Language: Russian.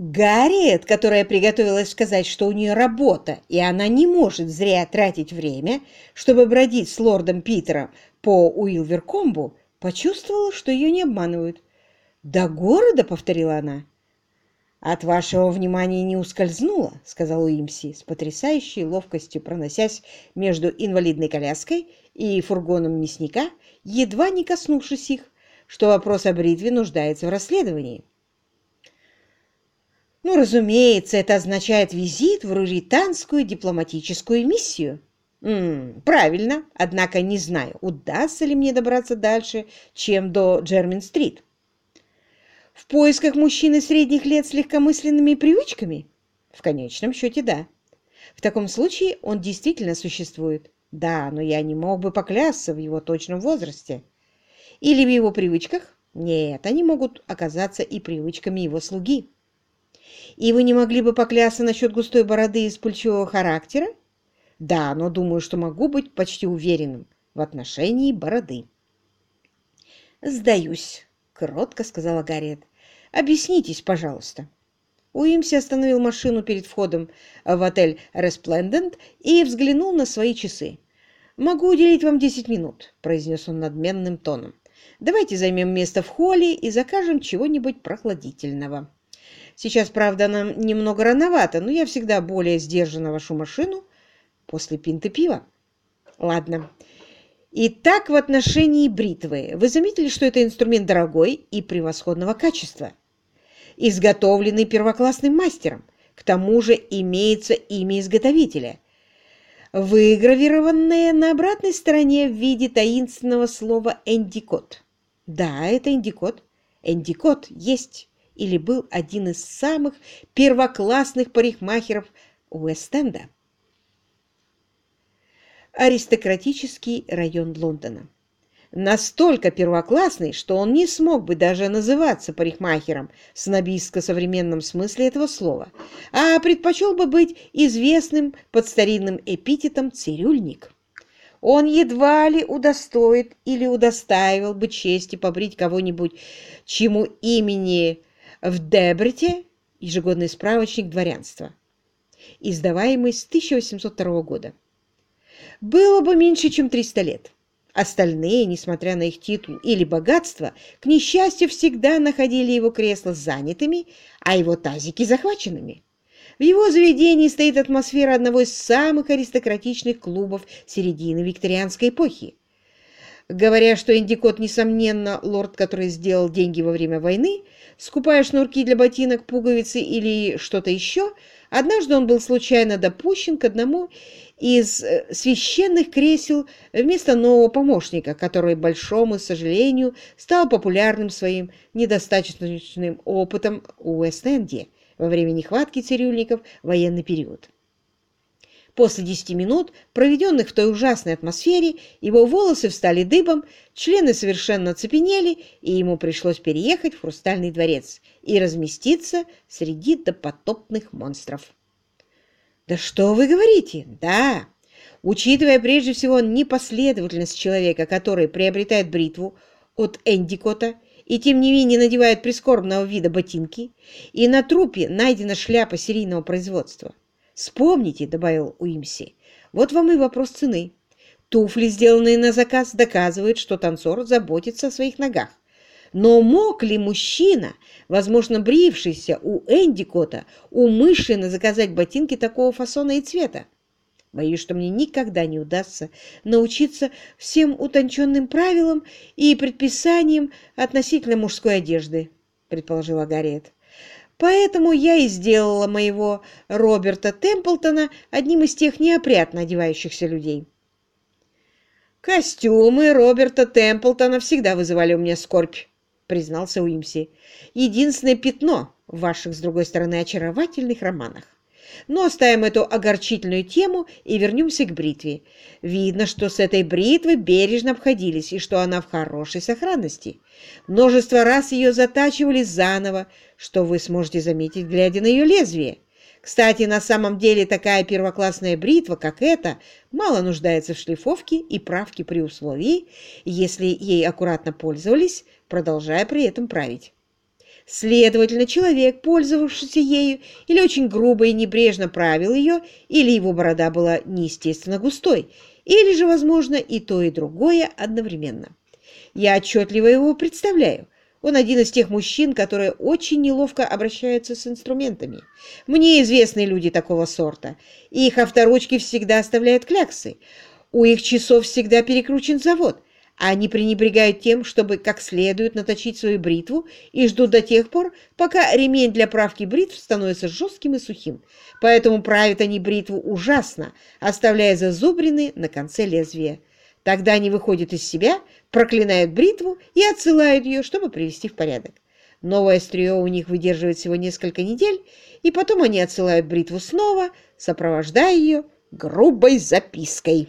Гарриет, которая приготовилась сказать, что у нее работа, и она не может зря тратить время, чтобы бродить с лордом Питером по Уилверкомбу, почувствовала, что ее не обманывают. «До города?» — повторила она. «От вашего внимания не ускользнуло», — сказал Уимси, с потрясающей ловкостью проносясь между инвалидной коляской и фургоном мясника, едва не коснувшись их, что вопрос о бритве нуждается в расследовании. Ну, разумеется, это означает визит в руританскую дипломатическую миссию. М -м, правильно, однако не знаю, удастся ли мне добраться дальше, чем до Джермин-стрит. В поисках мужчины средних лет с легкомысленными привычками? В конечном счете, да. В таком случае он действительно существует. Да, но я не мог бы поклясться в его точном возрасте. Или в его привычках? Нет, они могут оказаться и привычками его слуги. И вы не могли бы поклясться насчет густой бороды и вспыльчивого характера? Да, но думаю, что могу быть почти уверенным в отношении бороды. «Сдаюсь», — кротко сказала Гарриет. «Объяснитесь, пожалуйста». Уимси остановил машину перед входом в отель «Resplendent» и взглянул на свои часы. «Могу уделить вам десять минут», — произнес он надменным тоном. «Давайте займем место в холле и закажем чего-нибудь прохладительного». Сейчас, правда, нам немного рановато, но я всегда более сдержанно вашу машину после пинты пива. Ладно. Итак, в отношении бритвы. Вы заметили, что это инструмент дорогой и превосходного качества, изготовленный первоклассным мастером. К тому же имеется имя изготовителя, выгравированное на обратной стороне в виде таинственного слова «эндикот». Да, это эндикот. Эндикот есть или был один из самых первоклассных парикмахеров Уэст-Энда. Аристократический район Лондона. Настолько первоклассный, что он не смог бы даже называться парикмахером в снобистско-современном смысле этого слова, а предпочел бы быть известным под старинным эпитетом «цирюльник». Он едва ли удостоит или удостаивал бы чести побрить кого-нибудь, чему имени в Дебрите ежегодный справочник дворянства, издаваемый с 1802 года. Было бы меньше, чем 300 лет. Остальные, несмотря на их титул или богатство, к несчастью, всегда находили его кресла занятыми, а его тазики захваченными. В его заведении стоит атмосфера одного из самых аристократичных клубов середины викторианской эпохи. Говоря, что Эндикот, несомненно, лорд, который сделал деньги во время войны, скупая шнурки для ботинок, пуговицы или что-то еще, однажды он был случайно допущен к одному из э, священных кресел вместо нового помощника, который, большому сожалению, стал популярным своим недостаточным опытом у Уэст-Энде во время нехватки цирюльников в военный период. После десяти минут, проведенных в той ужасной атмосфере, его волосы встали дыбом, члены совершенно оцепенели, и ему пришлось переехать в Хрустальный дворец и разместиться среди допотопных монстров. «Да что вы говорите? Да!» Учитывая прежде всего непоследовательность человека, который приобретает бритву от Эндикота и тем не менее надевает прискорбного вида ботинки, и на трупе найдена шляпа серийного производства. «Вспомните», — добавил Уимси, — «вот вам и вопрос цены. Туфли, сделанные на заказ, доказывают, что танцор заботится о своих ногах. Но мог ли мужчина, возможно, брившийся у Эндикота, умышленно заказать ботинки такого фасона и цвета? Боюсь, что мне никогда не удастся научиться всем утонченным правилам и предписаниям относительно мужской одежды, предположила Гарриет. Поэтому я и сделала моего Роберта Темплтона одним из тех неопрятно одевающихся людей. «Костюмы Роберта Темплтона всегда вызывали у меня скорбь», — признался Уимси. «Единственное пятно в ваших, с другой стороны, очаровательных романах. Но оставим эту огорчительную тему и вернемся к бритве. Видно, что с этой бритвой бережно обходились и что она в хорошей сохранности. Множество раз ее затачивали заново, что вы сможете заметить, глядя на ее лезвие. Кстати, на самом деле такая первоклассная бритва, как эта, мало нуждается в шлифовке и правке при условии, если ей аккуратно пользовались, продолжая при этом править. Следовательно, человек, пользовавшийся ею, или очень грубо и небрежно правил ее, или его борода была неестественно густой, или же, возможно, и то, и другое одновременно. Я отчетливо его представляю. Он один из тех мужчин, которые очень неловко обращаются с инструментами. Мне известны люди такого сорта. Их авторучки всегда оставляют кляксы. У их часов всегда перекручен завод. Они пренебрегают тем, чтобы как следует наточить свою бритву и ждут до тех пор, пока ремень для правки бритв становится жестким и сухим. Поэтому правят они бритву ужасно, оставляя зазубрины на конце лезвия. Тогда они выходят из себя, проклинают бритву и отсылают ее, чтобы привести в порядок. Новое острие у них выдерживает всего несколько недель, и потом они отсылают бритву снова, сопровождая ее грубой запиской.